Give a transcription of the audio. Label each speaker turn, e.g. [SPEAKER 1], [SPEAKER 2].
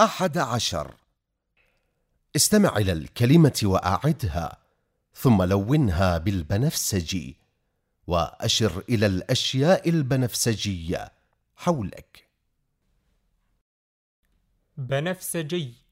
[SPEAKER 1] أحد عشر. استمع إلى الكلمة وأعدها ثم لونها بالبنفسجي وأشر إلى الأشياء البنفسجية حولك.
[SPEAKER 2] بنفسجي.